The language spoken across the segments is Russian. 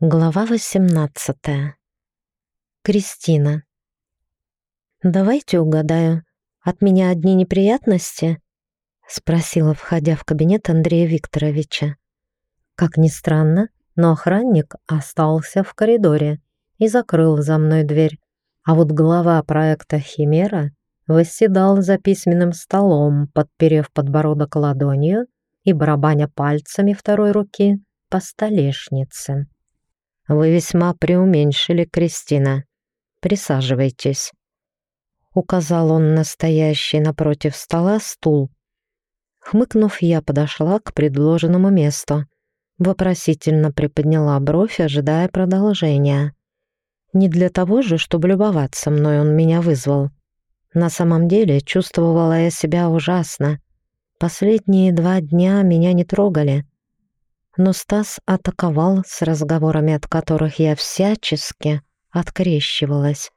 Глава 18. Кристина. «Давайте угадаю. От меня одни неприятности?» — спросила, входя в кабинет Андрея Викторовича. Как ни странно, но охранник остался в коридоре и закрыл за мной дверь. А вот глава проекта «Химера» восседал за письменным столом, подперев подбородок ладонью и барабаня пальцами второй руки по столешнице. «Вы весьма преуменьшили, Кристина. Присаживайтесь». Указал он настоящий напротив стола стул. Хмыкнув, я подошла к предложенному месту. Вопросительно приподняла бровь, ожидая продолжения. Не для того же, чтобы любоваться мной, он меня вызвал. На самом деле чувствовала я себя ужасно. Последние два дня меня не трогали но Стас атаковал с разговорами, от которых я всячески открещивалась.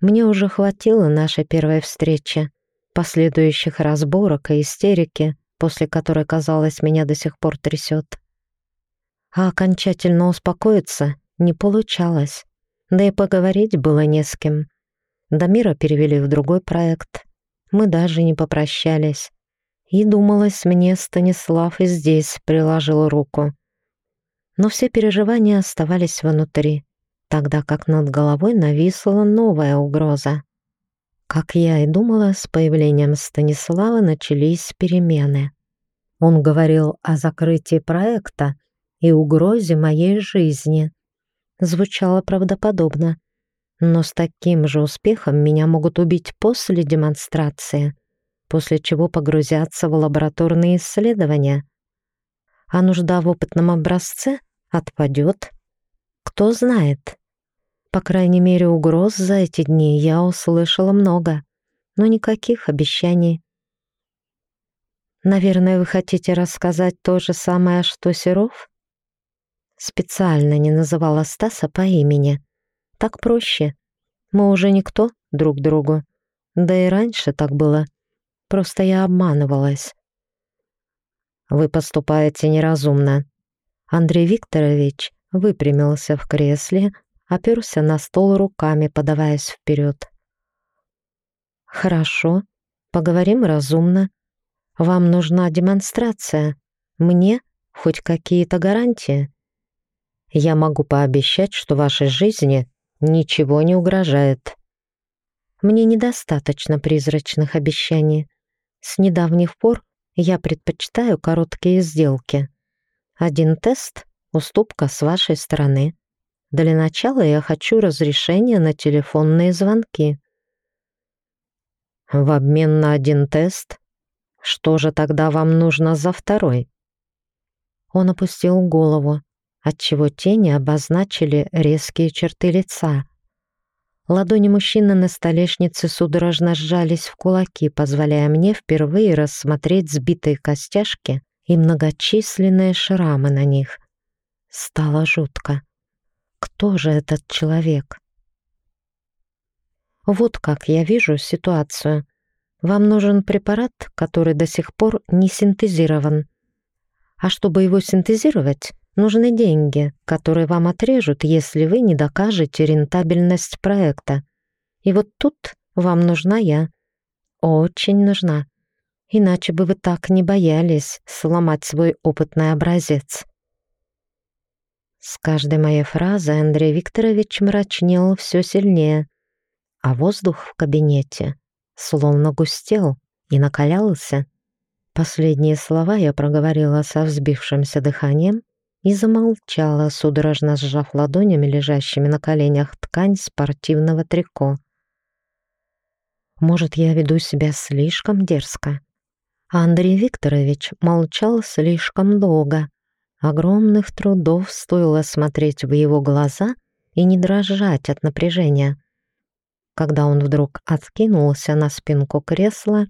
Мне уже хватило нашей первой встречи, последующих разборок и истерики, после которой, казалось, меня до сих пор трясет. А окончательно успокоиться не получалось, да и поговорить было не с кем. Дамира перевели в другой проект. Мы даже не попрощались. И думалось мне, Станислав и здесь приложил руку. Но все переживания оставались внутри, тогда как над головой нависла новая угроза. Как я и думала, с появлением Станислава начались перемены. Он говорил о закрытии проекта и угрозе моей жизни. Звучало правдоподобно, но с таким же успехом меня могут убить после демонстрации — после чего погрузятся в лабораторные исследования. А нужда в опытном образце отпадет. Кто знает. По крайней мере, угроз за эти дни я услышала много, но никаких обещаний. Наверное, вы хотите рассказать то же самое, что Серов? Специально не называла Стаса по имени. Так проще. Мы уже никто друг другу. Да и раньше так было. Просто я обманывалась. Вы поступаете неразумно. Андрей Викторович выпрямился в кресле, оперся на стол руками, подаваясь вперед. Хорошо, поговорим разумно. Вам нужна демонстрация. Мне хоть какие-то гарантии. Я могу пообещать, что вашей жизни ничего не угрожает. Мне недостаточно призрачных обещаний. С недавних пор я предпочитаю короткие сделки. Один тест — уступка с вашей стороны. Для начала я хочу разрешения на телефонные звонки. В обмен на один тест? Что же тогда вам нужно за второй? Он опустил голову, отчего тени обозначили резкие черты лица — Ладони мужчины на столешнице судорожно сжались в кулаки, позволяя мне впервые рассмотреть сбитые костяшки и многочисленные шрамы на них. Стало жутко. Кто же этот человек? Вот как я вижу ситуацию. Вам нужен препарат, который до сих пор не синтезирован. А чтобы его синтезировать, Нужны деньги, которые вам отрежут, если вы не докажете рентабельность проекта. И вот тут вам нужна я. Очень нужна. Иначе бы вы так не боялись сломать свой опытный образец. С каждой моей фразой Андрей Викторович мрачнел все сильнее, а воздух в кабинете словно густел и накалялся. Последние слова я проговорила со взбившимся дыханием, и замолчала, судорожно сжав ладонями, лежащими на коленях, ткань спортивного трико. Может, я веду себя слишком дерзко? Андрей Викторович молчал слишком долго. Огромных трудов стоило смотреть в его глаза и не дрожать от напряжения. Когда он вдруг откинулся на спинку кресла,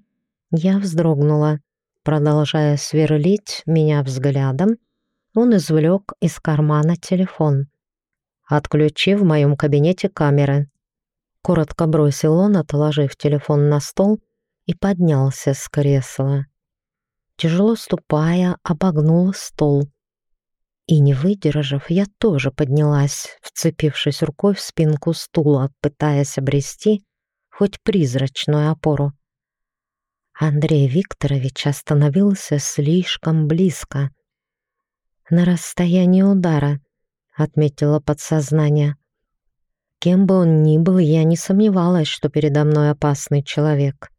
я вздрогнула, продолжая сверлить меня взглядом, он извлек из кармана телефон. «Отключи в моем кабинете камеры». Коротко бросил он, отложив телефон на стол, и поднялся с кресла. Тяжело ступая, обогнул стол И не выдержав, я тоже поднялась, вцепившись рукой в спинку стула, пытаясь обрести хоть призрачную опору. Андрей Викторович остановился слишком близко. На расстоянии удара, отметила подсознание. Кем бы он ни был, я не сомневалась, что передо мной опасный человек.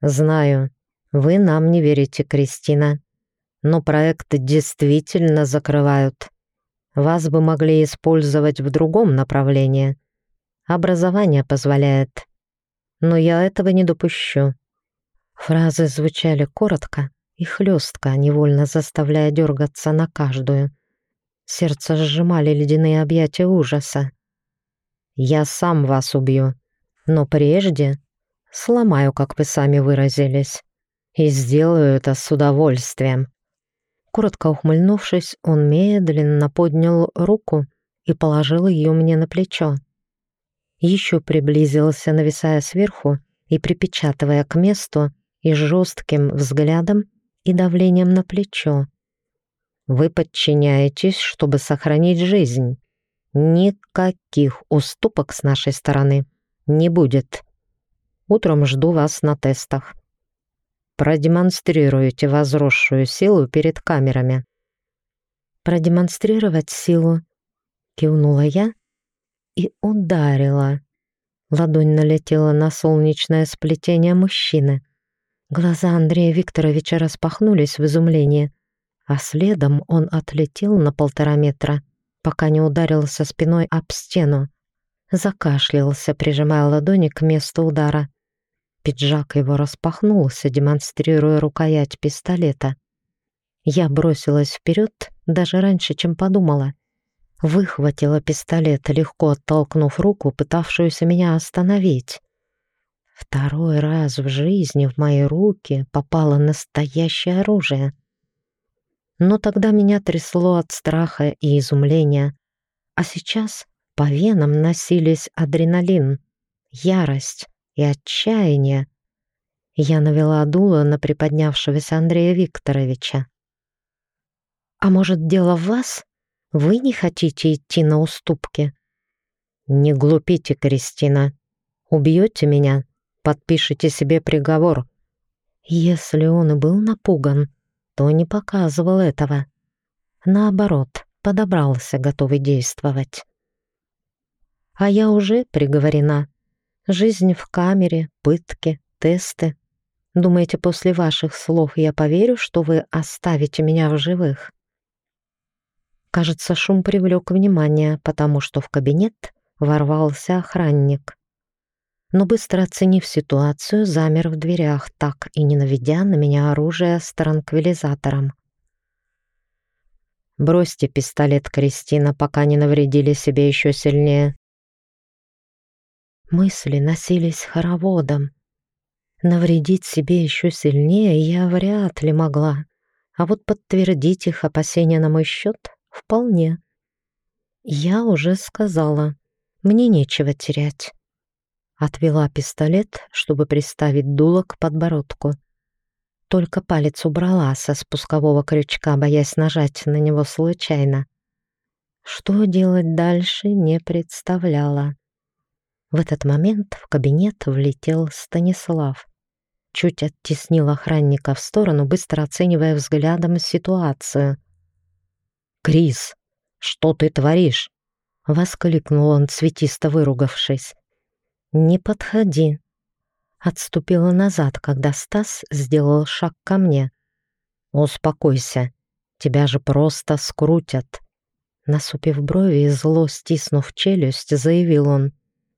«Знаю, вы нам не верите, Кристина», но проект действительно закрывают. Вас бы могли использовать в другом направлении. Образование позволяет. Но я этого не допущу». Фразы звучали коротко и хлестко, невольно заставляя дергаться на каждую. Сердце сжимали ледяные объятия ужаса. «Я сам вас убью, но прежде сломаю, как вы сами выразились, и сделаю это с удовольствием». Коротко ухмыльнувшись, он медленно поднял руку и положил ее мне на плечо. Еще приблизился, нависая сверху и припечатывая к месту и жестким взглядом и давлением на плечо. «Вы подчиняетесь, чтобы сохранить жизнь. Никаких уступок с нашей стороны не будет. Утром жду вас на тестах продемонстрируете возросшую силу перед камерами». «Продемонстрировать силу», — кивнула я и ударила. Ладонь налетела на солнечное сплетение мужчины. Глаза Андрея Викторовича распахнулись в изумлении, а следом он отлетел на полтора метра, пока не ударился спиной об стену. Закашлялся, прижимая ладони к месту удара. Пиджак его распахнулся, демонстрируя рукоять пистолета. Я бросилась вперед даже раньше, чем подумала. Выхватила пистолет, легко оттолкнув руку, пытавшуюся меня остановить. Второй раз в жизни в мои руки попало настоящее оружие. Но тогда меня трясло от страха и изумления. А сейчас по венам носились адреналин, ярость, и отчаяния, я навела дуло на приподнявшегося Андрея Викторовича. «А может, дело в вас? Вы не хотите идти на уступки?» «Не глупите, Кристина. Убьете меня, подпишите себе приговор». Если он и был напуган, то не показывал этого. Наоборот, подобрался, готовый действовать. А я уже приговорена. Жизнь в камере, пытки, тесты. Думаете, после ваших слов я поверю, что вы оставите меня в живых? Кажется, шум привлек внимание, потому что в кабинет ворвался охранник. Но быстро оценив ситуацию, замер в дверях, так и не наведя на меня оружие с транквилизатором. «Бросьте пистолет, Кристина, пока не навредили себе еще сильнее», Мысли носились хороводом. Навредить себе еще сильнее я вряд ли могла, а вот подтвердить их опасения на мой счет вполне. Я уже сказала, мне нечего терять. Отвела пистолет, чтобы приставить дуло к подбородку. Только палец убрала со спускового крючка, боясь нажать на него случайно. Что делать дальше, не представляла. В этот момент в кабинет влетел Станислав. Чуть оттеснил охранника в сторону, быстро оценивая взглядом ситуацию. «Крис, что ты творишь?» — воскликнул он, цветисто выругавшись. «Не подходи». Отступила назад, когда Стас сделал шаг ко мне. «Успокойся, тебя же просто скрутят». Насупив брови и зло стиснув челюсть, заявил он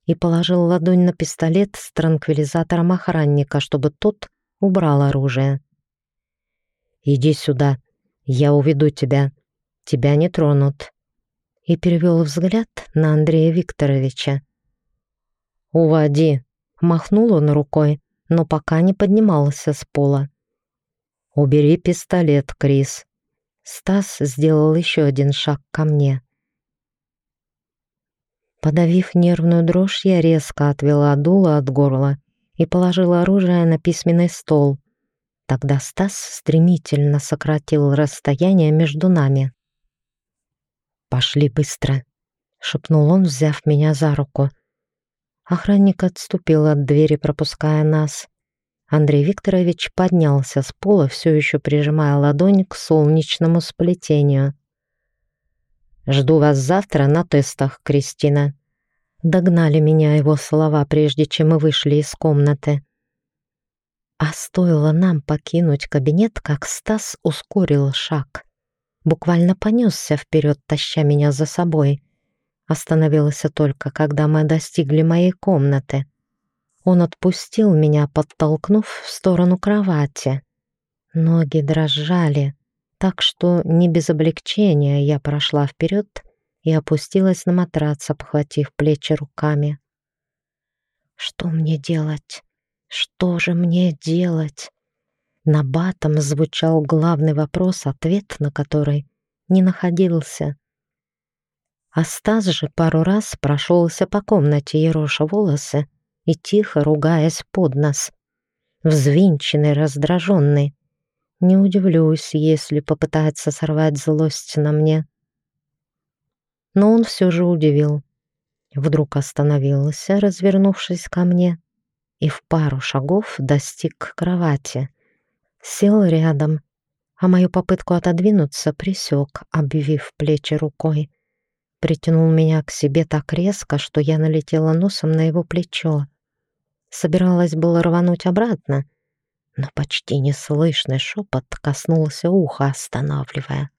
и положил ладонь на пистолет с транквилизатором охранника, чтобы тот убрал оружие. «Иди сюда, я уведу тебя. Тебя не тронут». И перевел взгляд на Андрея Викторовича. «Уводи», — махнул он рукой, но пока не поднимался с пола. «Убери пистолет, Крис». Стас сделал еще один шаг ко мне. Подавив нервную дрожь, я резко отвела дуло от горла и положила оружие на письменный стол. Тогда Стас стремительно сократил расстояние между нами. «Пошли быстро», — шепнул он, взяв меня за руку. Охранник отступил от двери, пропуская нас. Андрей Викторович поднялся с пола, все еще прижимая ладонь к солнечному сплетению. «Жду вас завтра на тестах, Кристина». Догнали меня его слова, прежде чем мы вышли из комнаты. А стоило нам покинуть кабинет, как Стас ускорил шаг. Буквально понесся вперед, таща меня за собой. Остановился только, когда мы достигли моей комнаты. Он отпустил меня, подтолкнув в сторону кровати. Ноги дрожали, так что не без облегчения я прошла вперед и опустилась на матрац, обхватив плечи руками. Что мне делать? Что же мне делать? На батом звучал главный вопрос, ответ на который не находился. Астаз же пару раз прошелся по комнате ероша волосы и тихо ругаясь под нос. Взвинченный, раздраженный. Не удивлюсь, если попытается сорвать злость на мне. Но он все же удивил. Вдруг остановился, развернувшись ко мне, и в пару шагов достиг кровати. Сел рядом, а мою попытку отодвинуться присек, обвив плечи рукой. Притянул меня к себе так резко, что я налетела носом на его плечо. Собиралась было рвануть обратно, но почти неслышный шепот коснулся уха, останавливая.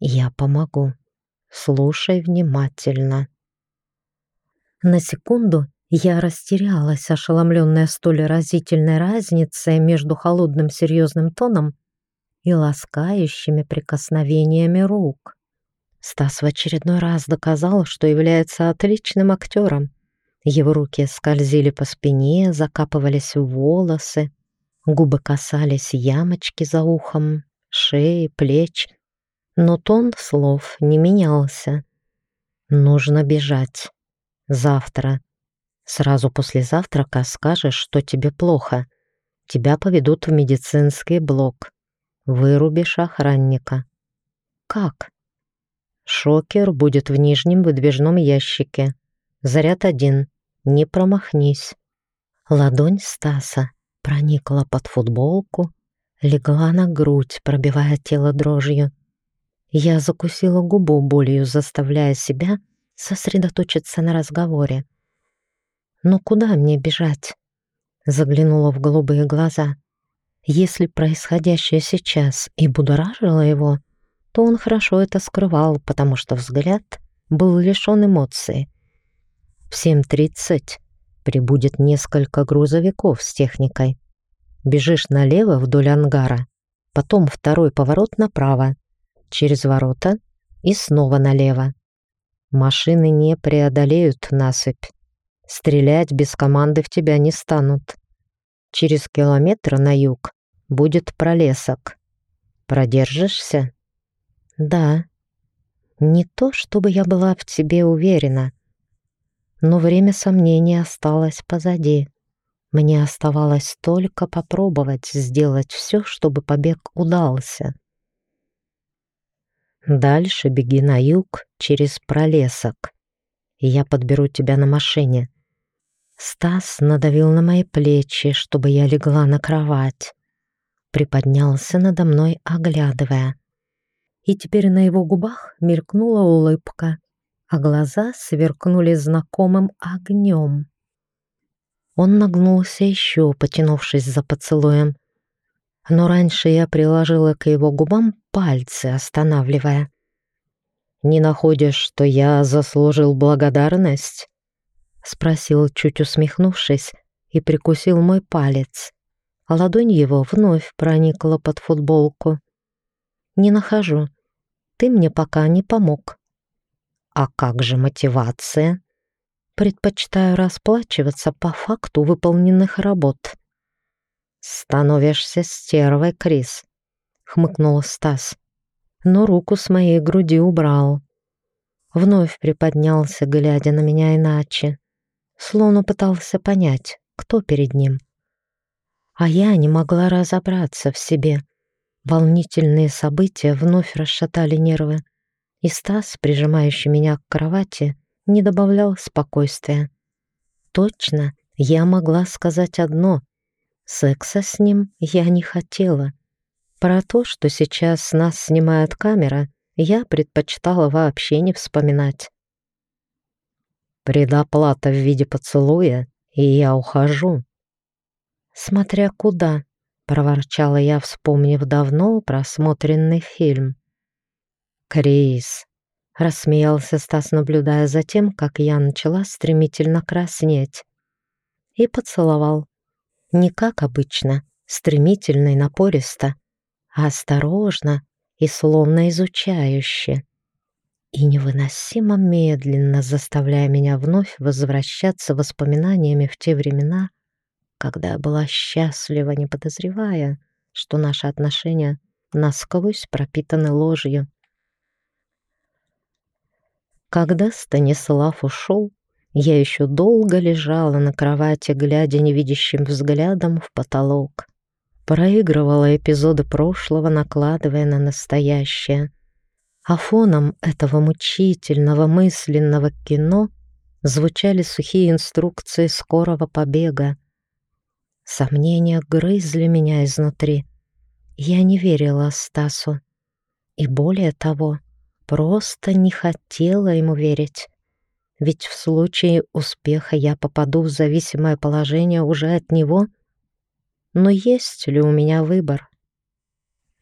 «Я помогу. Слушай внимательно». На секунду я растерялась, ошеломленная столь разительной разницей между холодным серьезным тоном и ласкающими прикосновениями рук. Стас в очередной раз доказал, что является отличным актером. Его руки скользили по спине, закапывались в волосы, губы касались ямочки за ухом, шеи, плеч. Но тон слов не менялся. «Нужно бежать. Завтра. Сразу после завтрака скажешь, что тебе плохо. Тебя поведут в медицинский блок. Вырубишь охранника. Как? Шокер будет в нижнем выдвижном ящике. Заряд один. Не промахнись. Ладонь Стаса проникла под футболку, легла на грудь, пробивая тело дрожью. Я закусила губу болью, заставляя себя сосредоточиться на разговоре. Но куда мне бежать? Заглянула в голубые глаза. Если происходящее сейчас и будоражило его, то он хорошо это скрывал, потому что взгляд был лишён эмоций. В 7.30 прибудет несколько грузовиков с техникой. Бежишь налево вдоль ангара, потом второй поворот направо, через ворота и снова налево. Машины не преодолеют насыпь. Стрелять без команды в тебя не станут. Через километр на юг будет пролесок. Продержишься? Да. Не то, чтобы я была в тебе уверена, но время сомнений осталось позади. Мне оставалось только попробовать сделать все, чтобы побег удался. Дальше беги на юг через пролесок, я подберу тебя на машине. Стас надавил на мои плечи, чтобы я легла на кровать. Приподнялся надо мной, оглядывая. И теперь на его губах мелькнула улыбка, а глаза сверкнули знакомым огнем. Он нагнулся еще, потянувшись за поцелуем. Но раньше я приложила к его губам пальцы, останавливая. «Не находишь, что я заслужил благодарность?» — спросил, чуть усмехнувшись, и прикусил мой палец. Ладонь его вновь проникла под футболку. «Не нахожу. Ты мне пока не помог». «А как же мотивация?» «Предпочитаю расплачиваться по факту выполненных работ». «Становишься стервой, Крис», — хмыкнул Стас, но руку с моей груди убрал. Вновь приподнялся, глядя на меня иначе словно пытался понять, кто перед ним. А я не могла разобраться в себе. Волнительные события вновь расшатали нервы. и Стас, прижимающий меня к кровати, не добавлял спокойствия. Точно, я могла сказать одно. Секса с ним я не хотела. Про то, что сейчас нас снимает камера, я предпочитала вообще не вспоминать. Предоплата в виде поцелуя, и я ухожу. Смотря куда, проворчала я, вспомнив давно просмотренный фильм. Крис, рассмеялся Стас, наблюдая за тем, как я начала стремительно краснеть. И поцеловал. Не как обычно, стремительно и напористо, а осторожно и словно изучающе и невыносимо медленно заставляя меня вновь возвращаться воспоминаниями в те времена, когда была счастлива, не подозревая, что наши отношения насквозь пропитаны ложью. Когда Станислав ушел, я еще долго лежала на кровати, глядя невидящим взглядом в потолок. Проигрывала эпизоды прошлого, накладывая на настоящее — а фоном этого мучительного мысленного кино звучали сухие инструкции скорого побега. Сомнения грызли меня изнутри. Я не верила Стасу. И более того, просто не хотела ему верить. Ведь в случае успеха я попаду в зависимое положение уже от него. Но есть ли у меня выбор?